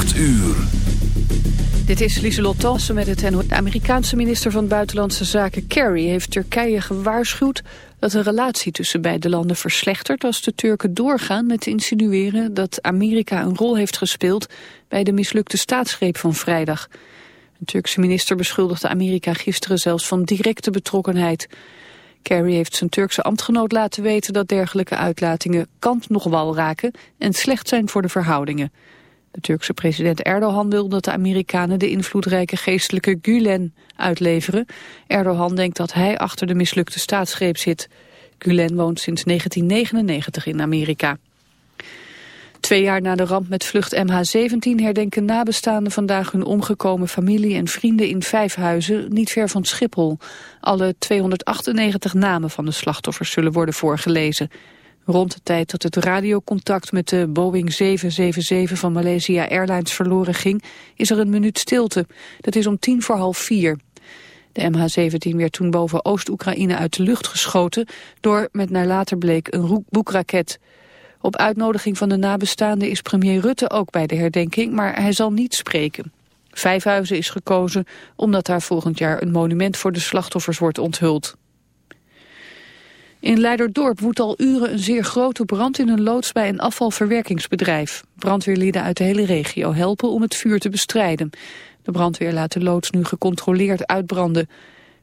8 uur. Dit is Lieselot Talsen met het Amerikaanse minister van Buitenlandse Zaken Kerry heeft Turkije gewaarschuwd dat de relatie tussen beide landen verslechtert als de Turken doorgaan met te insinueren dat Amerika een rol heeft gespeeld bij de mislukte staatsgreep van vrijdag. De Turkse minister beschuldigde Amerika gisteren zelfs van directe betrokkenheid. Kerry heeft zijn Turkse ambtgenoot laten weten dat dergelijke uitlatingen kant nog wal raken en slecht zijn voor de verhoudingen. De Turkse president Erdogan wil dat de Amerikanen de invloedrijke geestelijke Gulen uitleveren. Erdogan denkt dat hij achter de mislukte staatsgreep zit. Gulen woont sinds 1999 in Amerika. Twee jaar na de ramp met vlucht MH17 herdenken nabestaanden vandaag hun omgekomen familie en vrienden in Vijfhuizen, niet ver van Schiphol. Alle 298 namen van de slachtoffers zullen worden voorgelezen. Rond de tijd dat het radiocontact met de Boeing 777 van Malaysia Airlines verloren ging, is er een minuut stilte. Dat is om tien voor half vier. De MH17 werd toen boven Oost-Oekraïne uit de lucht geschoten door, met naar later bleek, een boekraket. Op uitnodiging van de nabestaanden is premier Rutte ook bij de herdenking, maar hij zal niet spreken. Vijfhuizen is gekozen omdat daar volgend jaar een monument voor de slachtoffers wordt onthuld. In Leiderdorp woedt al uren een zeer grote brand in een loods bij een afvalverwerkingsbedrijf. Brandweerlieden uit de hele regio helpen om het vuur te bestrijden. De brandweer laat de loods nu gecontroleerd uitbranden.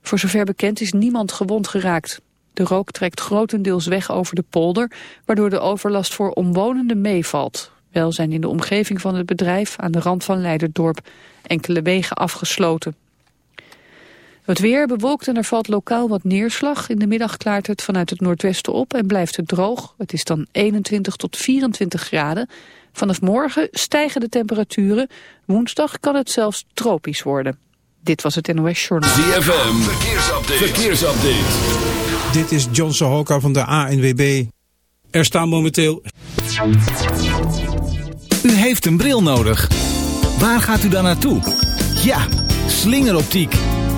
Voor zover bekend is niemand gewond geraakt. De rook trekt grotendeels weg over de polder, waardoor de overlast voor omwonenden meevalt. Wel zijn in de omgeving van het bedrijf aan de rand van Leiderdorp enkele wegen afgesloten. Het weer bewolkt en er valt lokaal wat neerslag. In de middag klaart het vanuit het noordwesten op en blijft het droog. Het is dan 21 tot 24 graden. Vanaf morgen stijgen de temperaturen. Woensdag kan het zelfs tropisch worden. Dit was het NOS Journal. ZFM, verkeersupdate. verkeersupdate. Dit is John Sohoka van de ANWB. Er staan momenteel... U heeft een bril nodig. Waar gaat u dan naartoe? Ja, slingeroptiek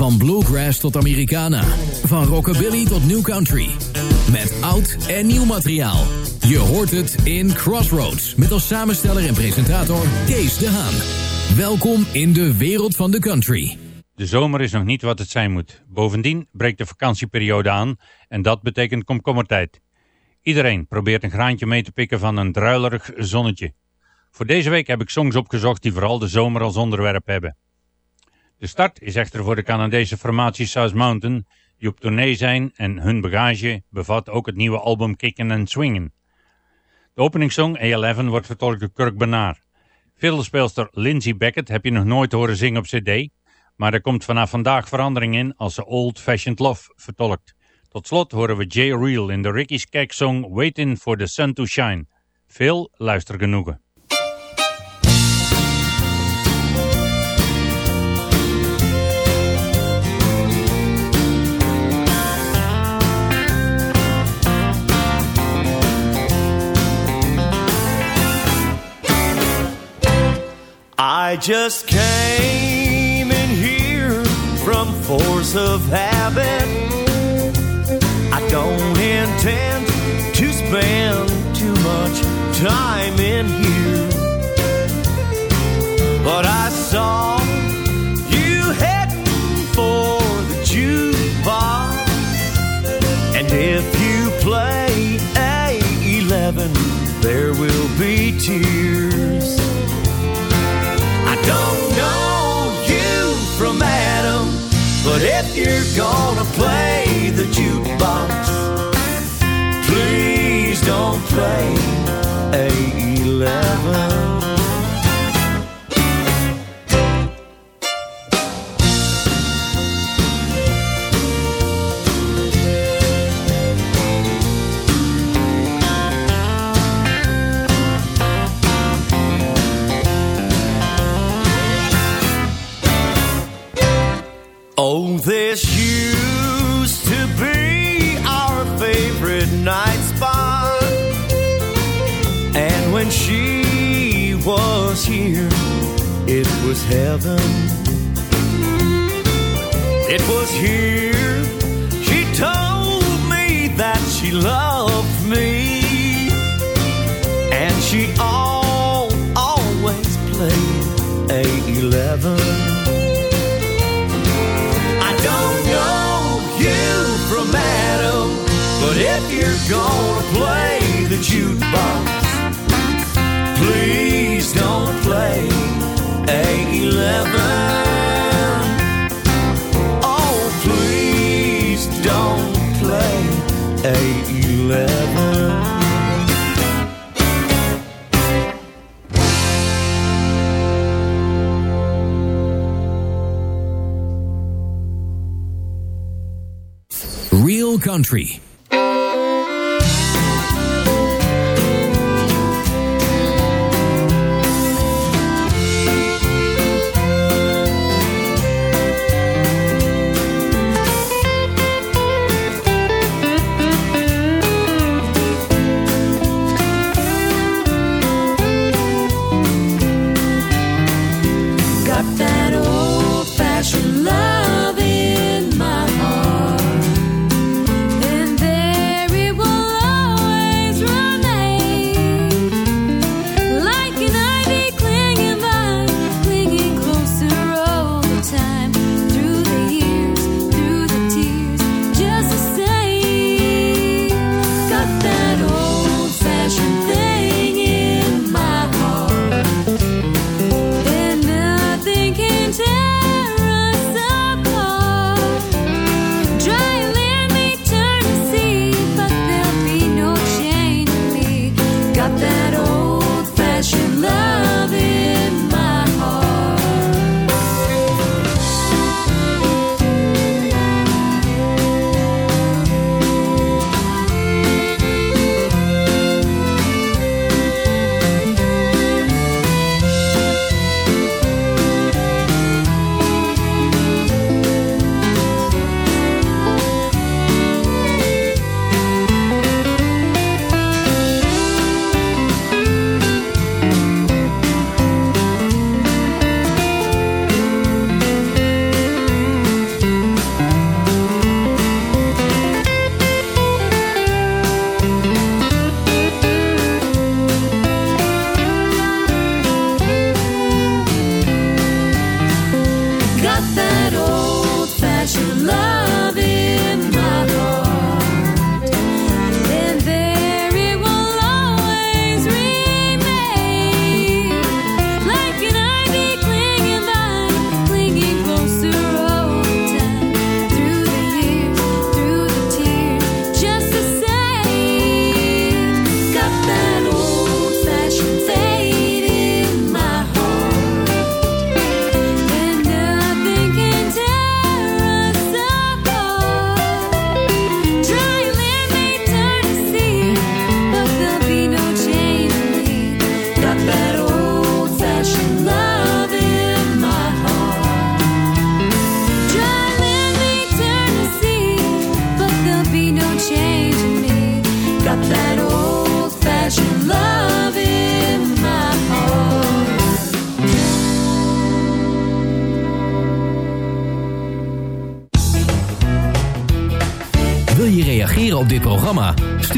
Van bluegrass tot Americana. Van rockabilly tot new country. Met oud en nieuw materiaal. Je hoort het in Crossroads. Met als samensteller en presentator Kees de Haan. Welkom in de wereld van de country. De zomer is nog niet wat het zijn moet. Bovendien breekt de vakantieperiode aan en dat betekent komkommertijd. Iedereen probeert een graantje mee te pikken van een druilerig zonnetje. Voor deze week heb ik songs opgezocht die vooral de zomer als onderwerp hebben. De start is echter voor de Canadese formatie South Mountain, die op tournee zijn en hun bagage bevat ook het nieuwe album Kicken and Swingen. De openingssong A11 wordt vertolkt door Kirk Bernard. Fiddlespeelster Lindsay Beckett heb je nog nooit horen zingen op cd, maar er komt vanaf vandaag verandering in als ze Old Fashioned Love vertolkt. Tot slot horen we Jay Reel in de Ricky Skaggs song Waiting for the Sun to Shine. Veel luistergenoegen. I just came in here from force of habit. I don't intend to spend too much time in here. But I saw you heading for the jukebox. And if you play A11, there will be tears. Don't know you from Adam, but if you're gonna play the jukebox, please don't play A11. Heaven. It was here Country.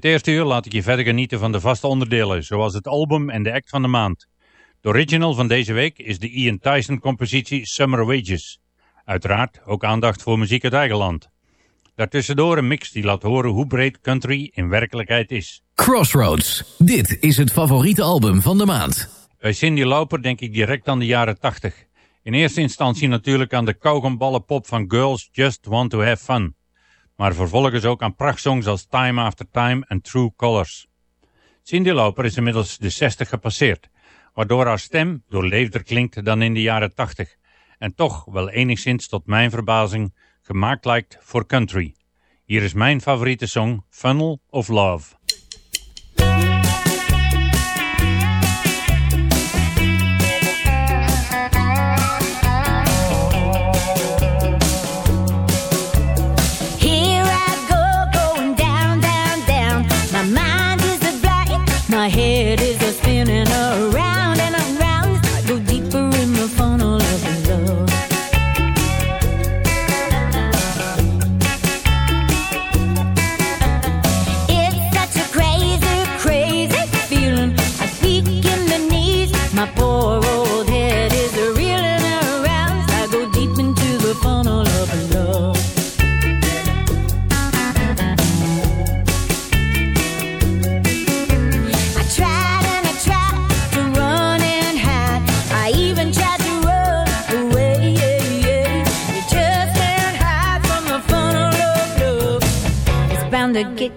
dit eerste uur laat ik je verder genieten van de vaste onderdelen, zoals het album en de act van de maand. De original van deze week is de Ian Tyson compositie Summer Wages. Uiteraard ook aandacht voor muziek uit eigen land. Daartussendoor een mix die laat horen hoe breed country in werkelijkheid is. Crossroads. Dit is het favoriete album van de maand. Bij Cindy Lauper denk ik direct aan de jaren 80. In eerste instantie natuurlijk aan de kauwgomballenpop van Girls Just Want To Have Fun. Maar vervolgens ook aan prachtsongs als Time After Time en True Colors. Cindy Lauper is inmiddels de 60 gepasseerd, waardoor haar stem doorleefder klinkt dan in de jaren 80. En toch wel enigszins tot mijn verbazing gemaakt lijkt voor country. Hier is mijn favoriete song, Funnel of Love.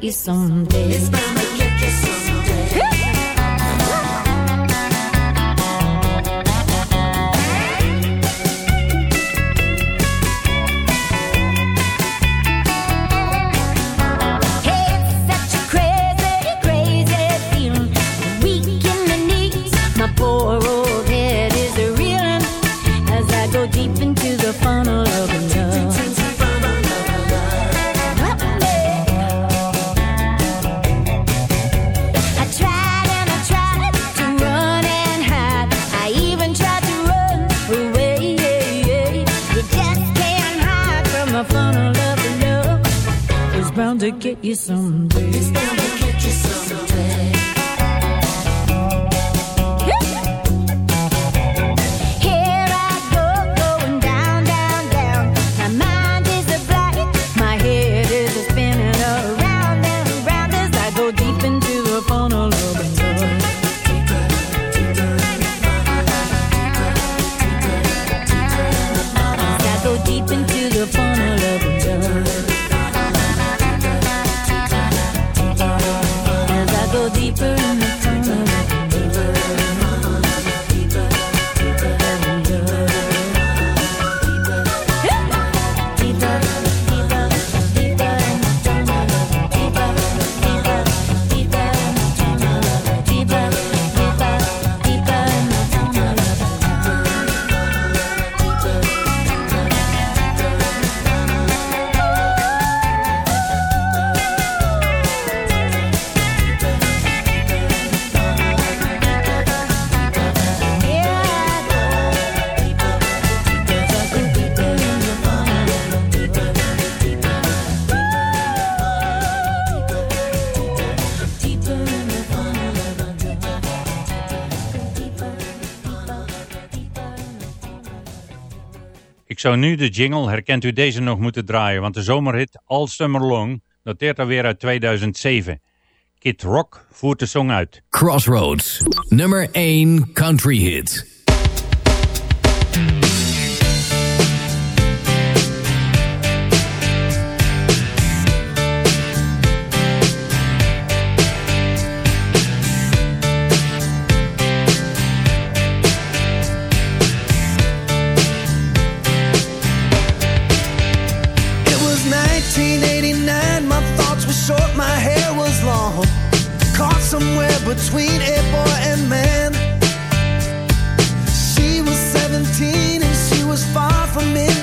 e. zou nu de jingle, herkent u deze nog moeten draaien, want de zomerhit All Summer Long dateert alweer uit 2007. Kid Rock voert de song uit. Crossroads, nummer 1 country hit. somewhere between a boy and man. She was 17 and she was far from it.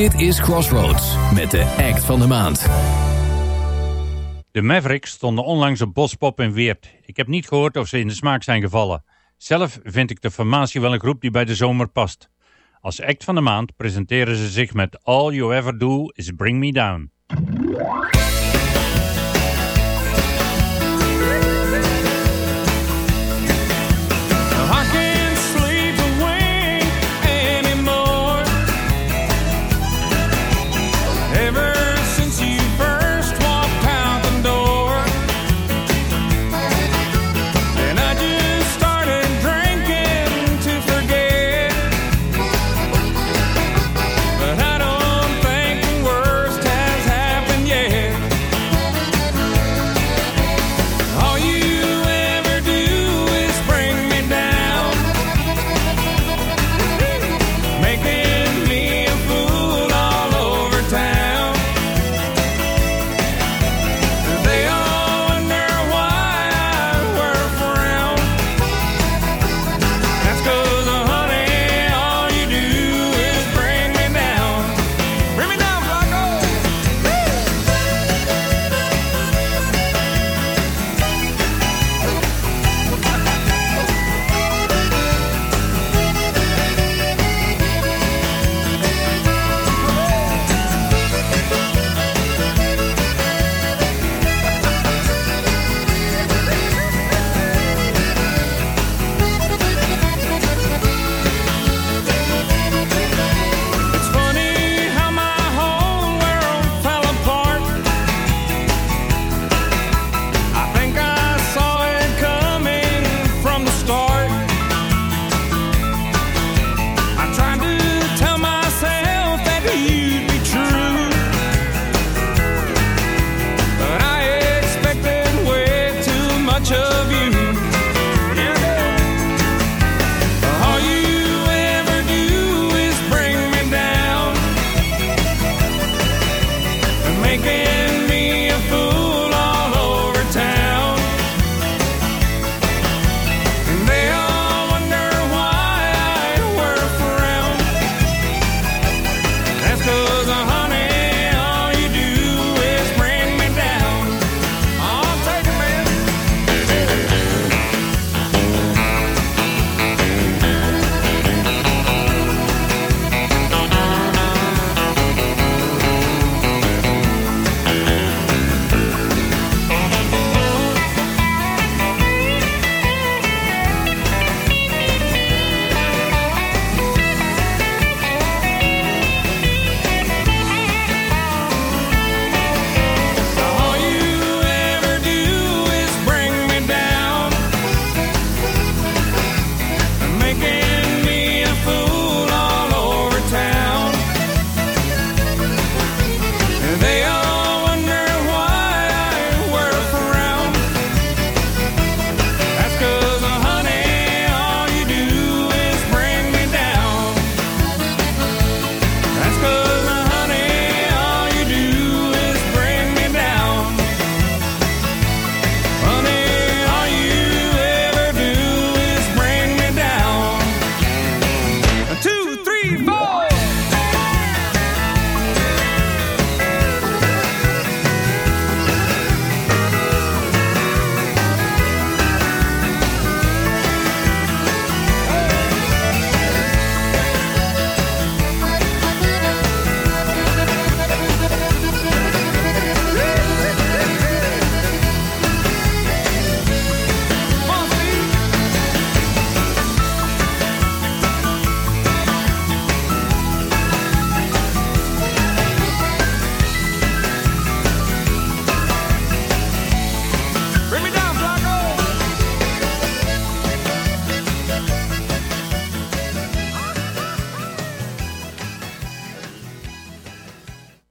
Dit is Crossroads met de act van de maand. De Mavericks stonden onlangs op Bospop in Weert. Ik heb niet gehoord of ze in de smaak zijn gevallen. Zelf vind ik de formatie wel een groep die bij de zomer past. Als act van de maand presenteren ze zich met All You Ever Do Is Bring Me Down.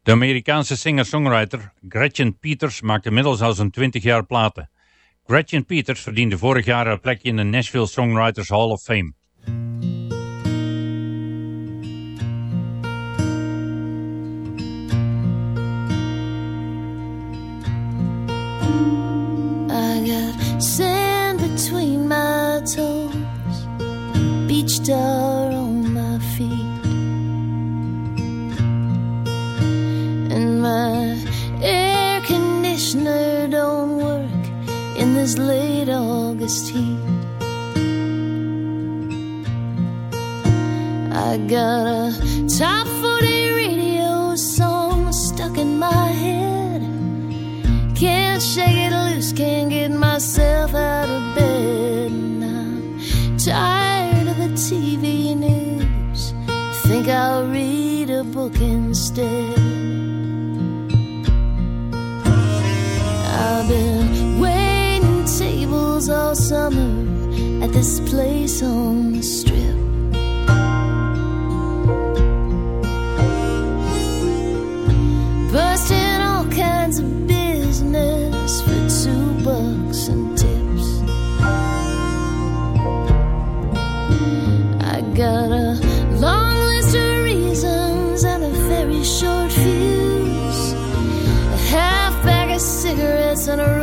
De Amerikaanse singer-songwriter Gretchen Peters maakt inmiddels al zo'n 20 jaar platen. Gretchen Peters verdiende vorig jaar haar plekje in de Nashville Songwriters Hall of Fame. I got sand between my toes, beach tar this late August heat. I got a top 40 radio song stuck in my head. Can't shake it loose, can't get myself out of bed. And I'm tired of the TV news. Think I'll read a book instead. All summer at this place on the strip. Busting all kinds of business for two bucks and tips. I got a long list of reasons and a very short fuse. A half bag of cigarettes and a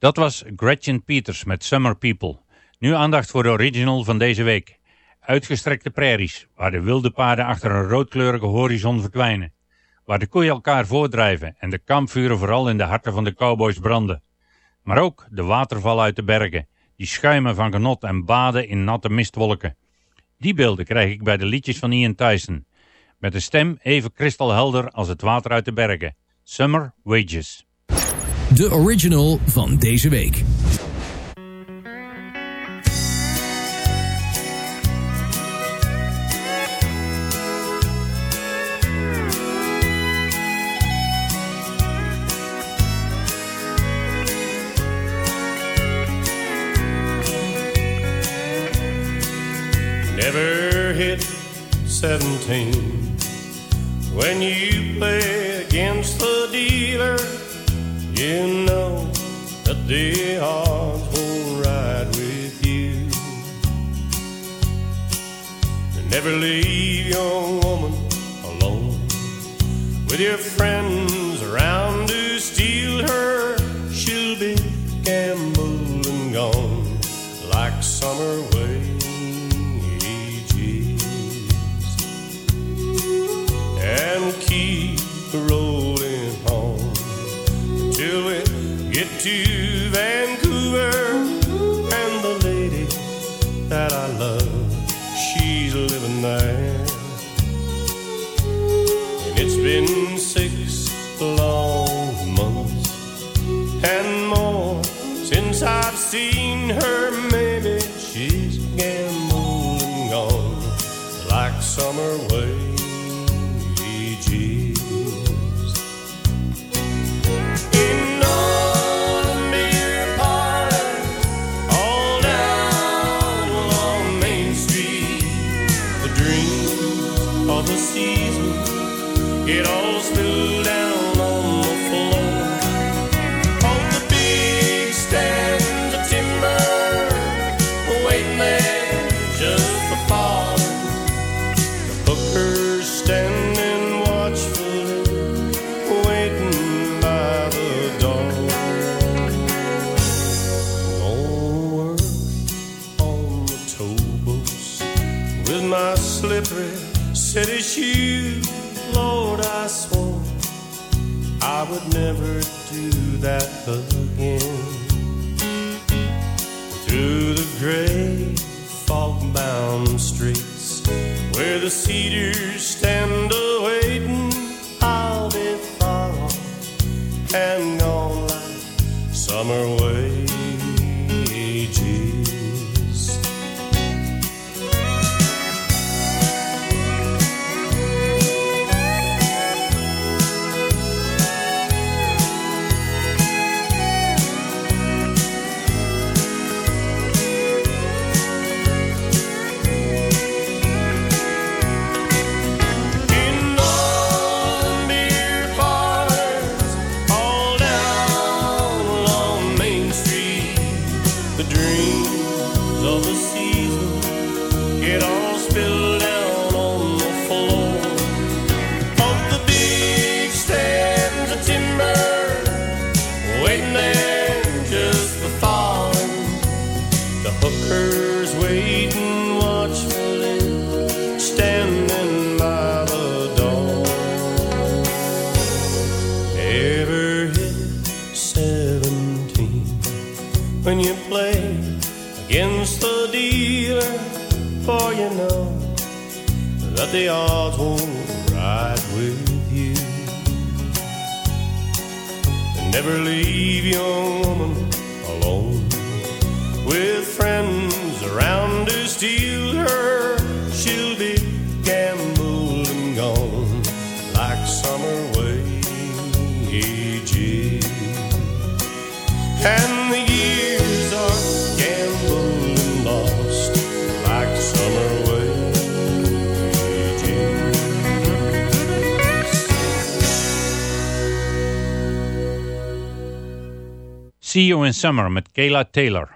Dat was Gretchen Peters met Summer People. Nu aandacht voor de original van deze week. Uitgestrekte prairies, waar de wilde paarden achter een roodkleurige horizon verdwijnen. Waar de koeien elkaar voordrijven en de kampvuren vooral in de harten van de cowboys branden. Maar ook de watervallen uit de bergen, die schuimen van genot en baden in natte mistwolken. Die beelden krijg ik bij de liedjes van Ian Tyson. Met een stem even kristalhelder als het water uit de bergen. Summer Wages. De original van deze week. Never hit 17 when you play Day hogs will ride with you. And never leave young woman alone with your friend slippery city shoes, Lord, I swore I would never do that again. Through the gray, fog bound streets where the cedars. See You in Summer met Kayla Taylor.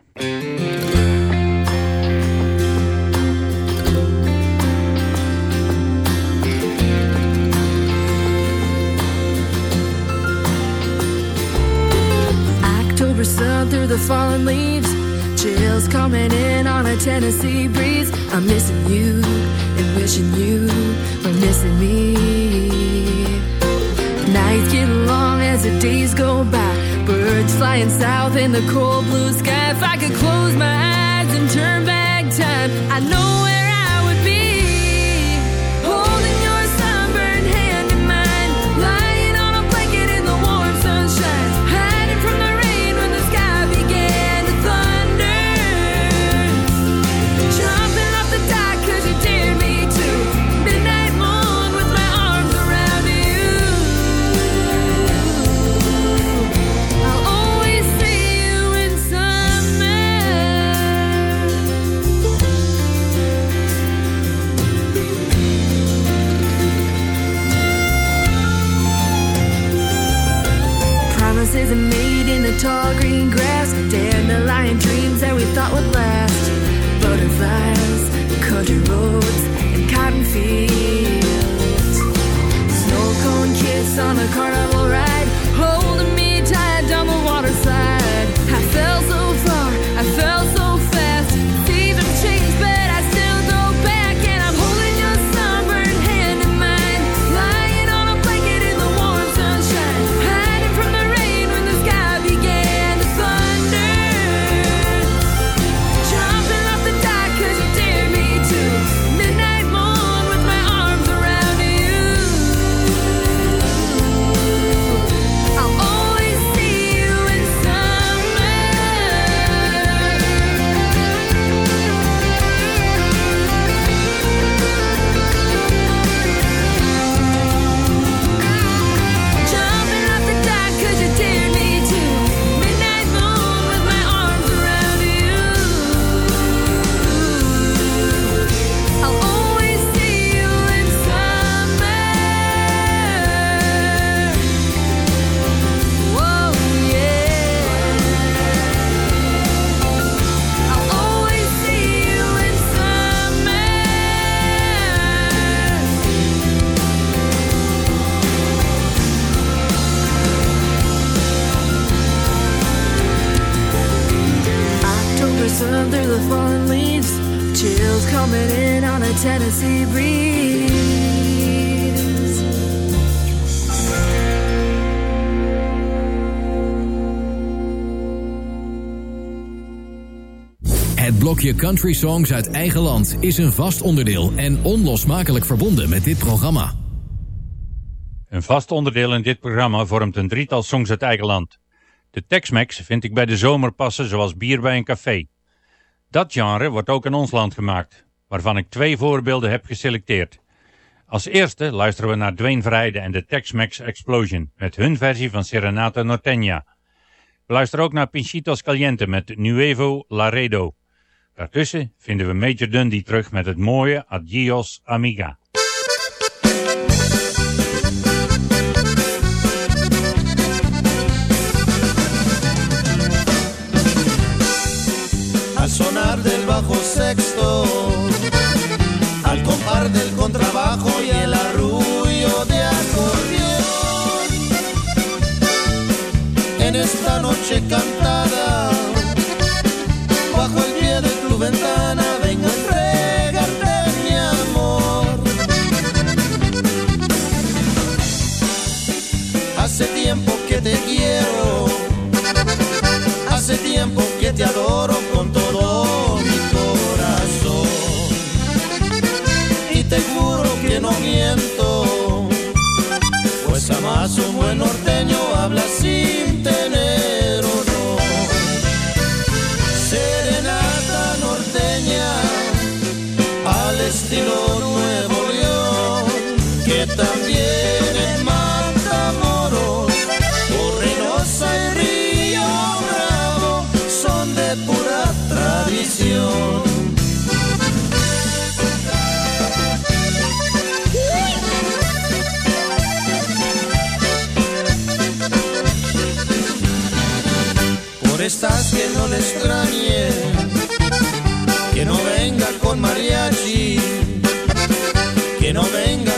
October sun through the fallen leaves. Chills coming in on a Tennessee breeze. I'm missing you and wishing you were missing me. Nights get long as the days go by. Birds flying south in the cold blue sky. If I could close my eyes and turn back time, I know where. Country Songs uit eigen land is een vast onderdeel en onlosmakelijk verbonden met dit programma. Een vast onderdeel in dit programma vormt een drietal songs uit eigen land. De Tex-Mex vind ik bij de zomer passen zoals bier bij een café. Dat genre wordt ook in ons land gemaakt, waarvan ik twee voorbeelden heb geselecteerd. Als eerste luisteren we naar Dwayne Vrijden en de Tex-Mex Explosion met hun versie van Serenata Norteña. Luisteren ook naar Pinchitos Caliente met Nuevo Laredo. Daartussen vinden we Major Dundee terug met het mooie Adios Amiga. al sonar del bajo sexto, al compar del contrabajo y el arrullo de acordeón. En esta noche cantada, Hace tiempo que te quiero, hace tiempo que te adoro con todo mi corazón. Y te juro que no miento, pues jamás un buen que no venga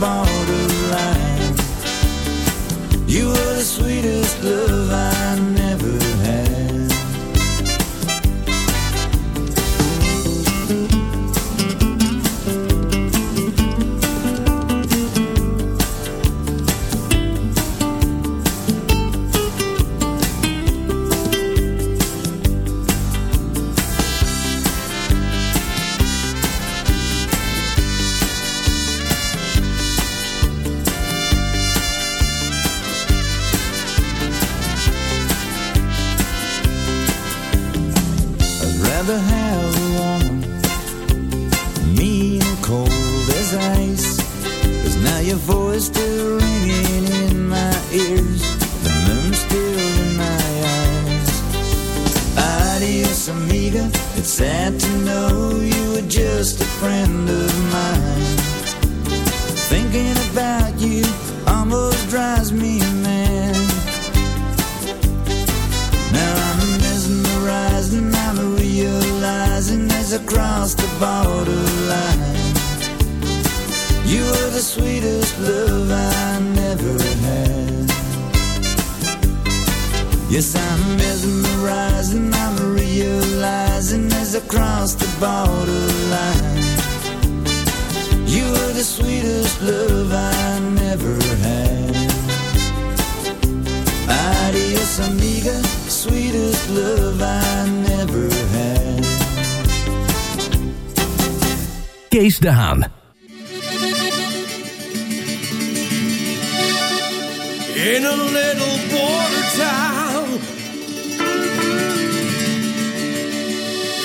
borderline. You were the sweetest love I never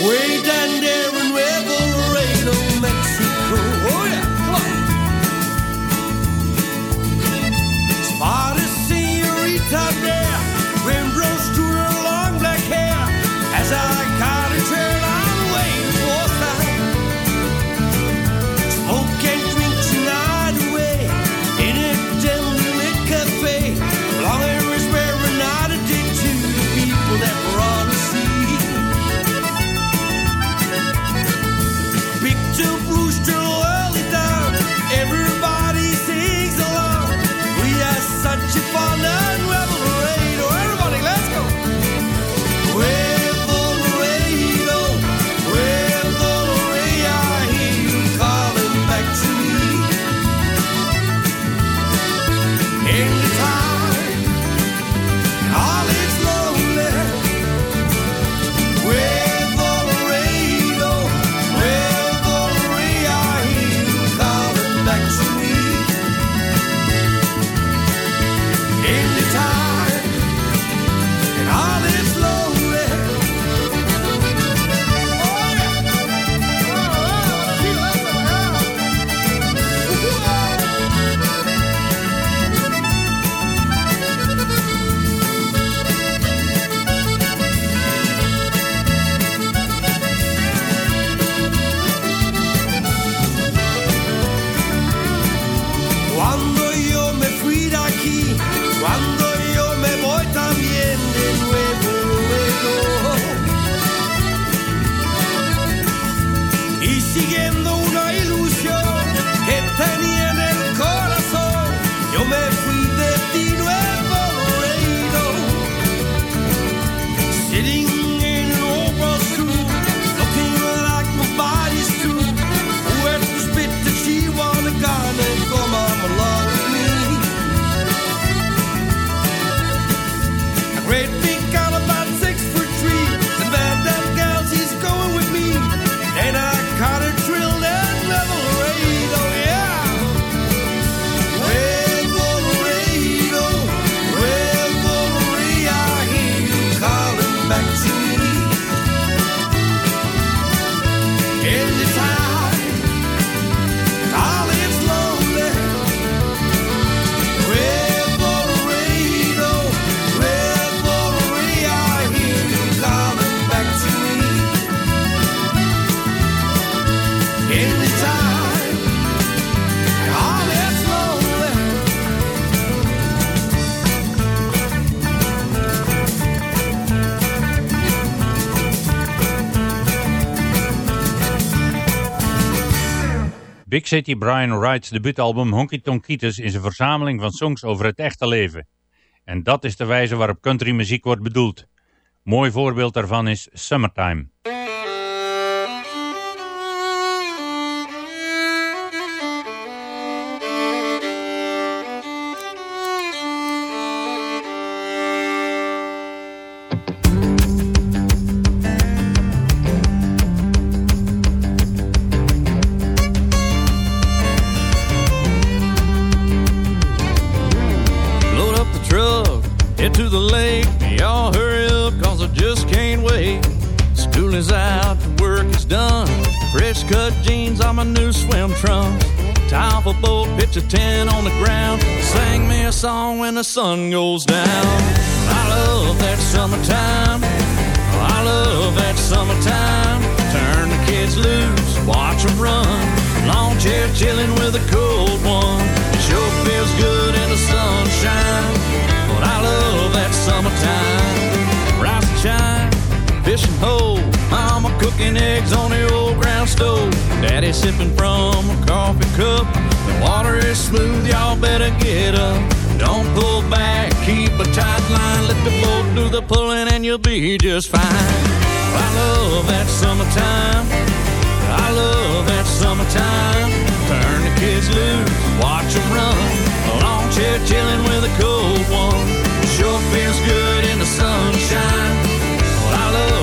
We City Brian Wright's debuutalbum Honky Tonkitis is een verzameling van songs over het echte leven. En dat is de wijze waarop countrymuziek wordt bedoeld. Mooi voorbeeld daarvan is Summertime. day. School is out, work is done. Fresh cut jeans on my new swim trunks. Tie off a boat, pitch a tent on the ground. Sing me a song when the sun goes down. I love that summertime. I love that summertime. Turn the kids loose, watch them run. Long chair chilling with a cold one. It sure feels good in the sunshine. But I love that summertime. Rise and shine fishing hole. Mama cooking eggs on the old ground stove. Daddy sipping from a coffee cup. The water is smooth, y'all better get up. Don't pull back, keep a tight line. Let the boat do the pulling and you'll be just fine. I love that summertime. I love that summertime. Turn the kids loose, watch them run. A long chair chilling with a cold one. Sure feels good in the sunshine. Well, I love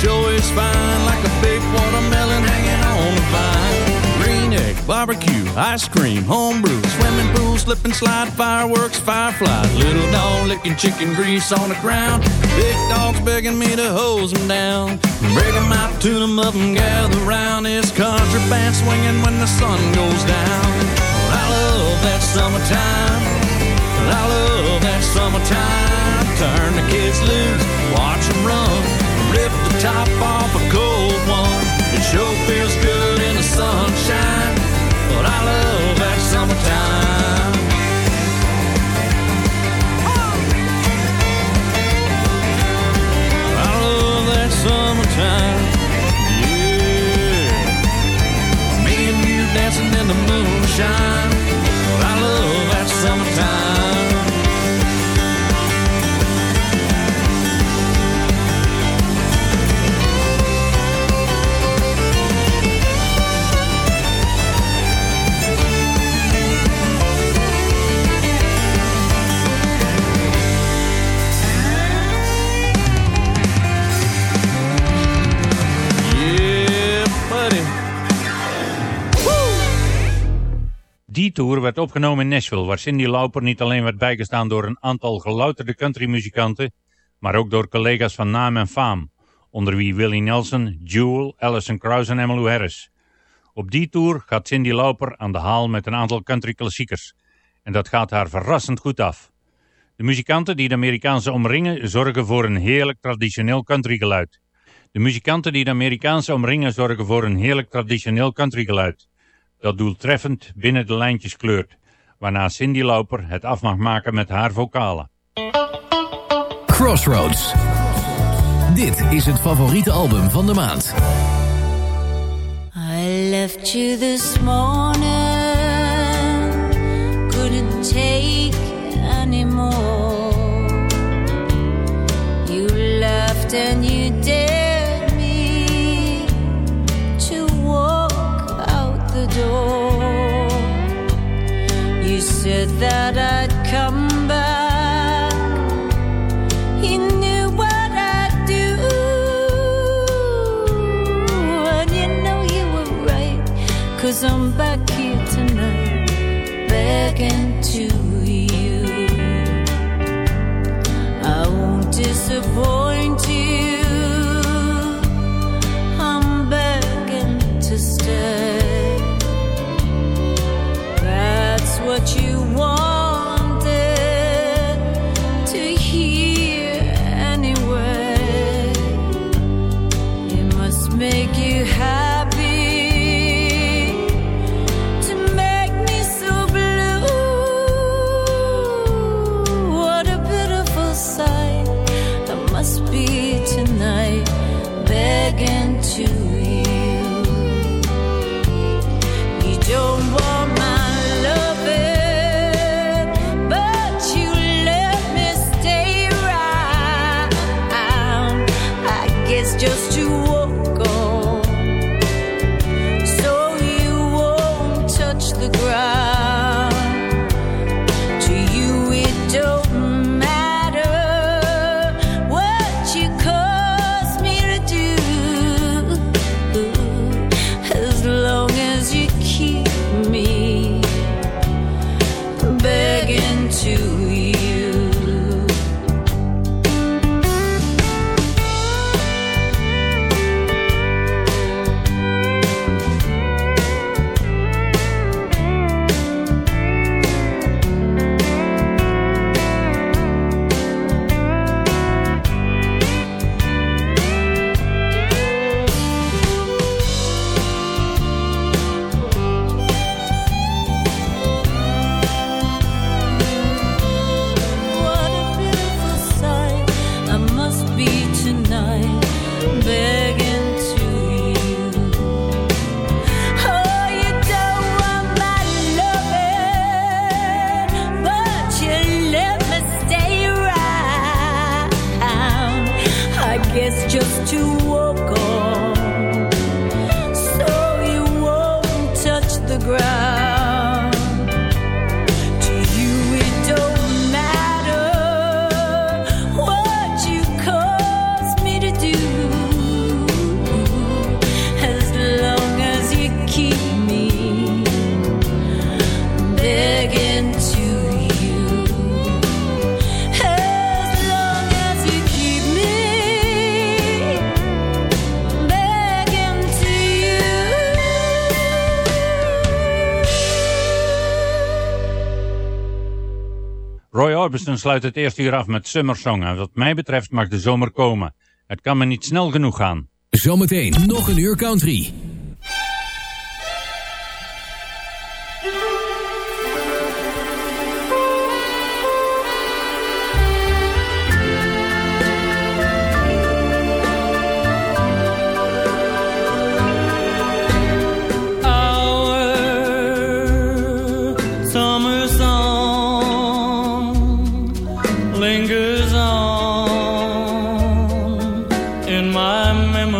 sure is fine, like a big watermelon hanging on the vine. Green egg, barbecue, ice cream, homebrew, swimming pool, slip and slide, fireworks, fireflies, little dog licking chicken grease on the ground. Big dogs begging me to hose them down. Break 'em out, tune 'em up and gather round. Country band swinging when the sun goes down. I love that summertime. I love that summertime. Turn the kids loose, watch 'em run. Top off a cold one. It sure feels good in the sunshine. But I love that summertime. I love that summertime. Yeah. Me and you dancing in the moonshine. Die tour werd opgenomen in Nashville, waar Cindy Lauper niet alleen werd bijgestaan door een aantal gelouterde countrymuzikanten, maar ook door collega's van naam en faam, onder wie Willie Nelson, Jewel, Alison Krauss en Emmylou Harris. Op die tour gaat Cindy Lauper aan de haal met een aantal country klassiekers. En dat gaat haar verrassend goed af. De muzikanten die de Amerikaanse omringen zorgen voor een heerlijk traditioneel countrygeluid. De muzikanten die de Amerikaanse omringen zorgen voor een heerlijk traditioneel countrygeluid. Dat doeltreffend binnen de lijntjes kleurt. Waarna Cindy Lauper het af mag maken met haar vocalen. Crossroads. Dit is het favoriete album van de maand. I left you this morning, couldn't take anymore. You left and you that I'd come back. You knew what I'd do. And you know you were right. Cause I'm back here tonight, begging to you. I won't disappoint Sluit het eerste uur af met Summersong. En wat mij betreft mag de zomer komen. Het kan me niet snel genoeg gaan. Zometeen nog een uur country. my memory.